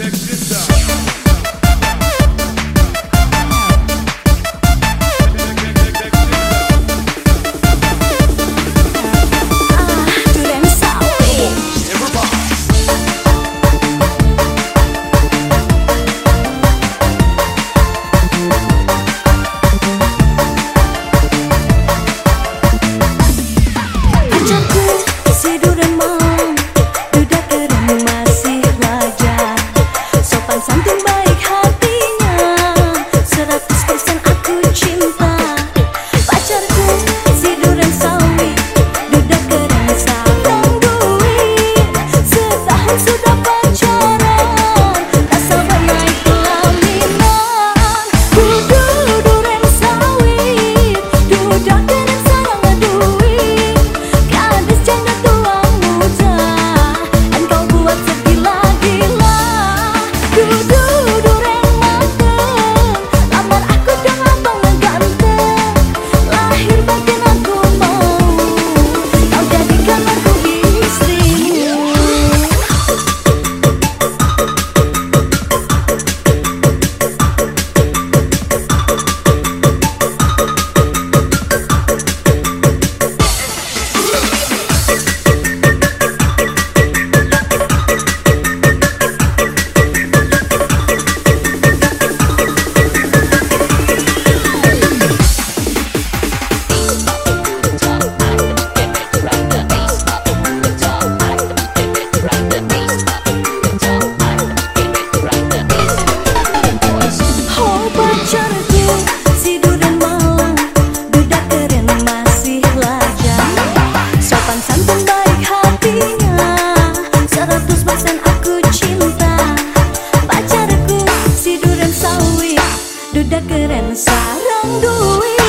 Texas. keren. Sarang duit.